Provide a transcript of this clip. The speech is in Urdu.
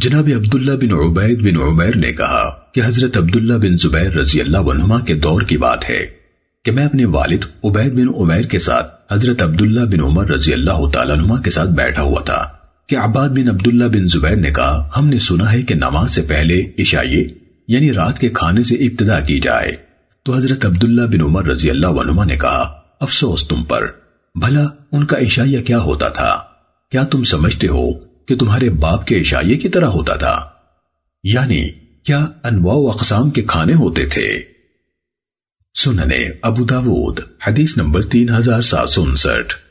جناب عبداللہ بن عبید بن عمیر نے کہا کہ حضرت عبداللہ بن زبیر رضی اللہ عنہما کے دور کی بات ہے کہ میں اپنے والد عبید بن عمیر کے ساتھ حضرت عبداللہ بن عمر رضی اللہ تعالیٰ عنہما کے ساتھ بیٹھا ہوا تھا کہ عباد بن عبداللہ بن زبیر نے کہا، ہم نے سنا ہے کہ نماز سے پہلے عشائیے یعنی رات کے کھانے سے ابتدا کی جائے۔ تو حضرت عبداللہ بن عمر رضی اللہ عنہما نے کہا، افسوس تم پر، بھلا ان کا عشائیہ کیا ہوتا تھا؟ کیا تم سمجھتے ہو کہ تمہارے باپ کے عشائیے کی طرح ہوتا تھا۔ یعنی کیا انواع و اقسام کے کھانے ہوتے تھے؟ سننے ابو داود، حدیث نمبر تین ہزار سات سو انسٹھ۔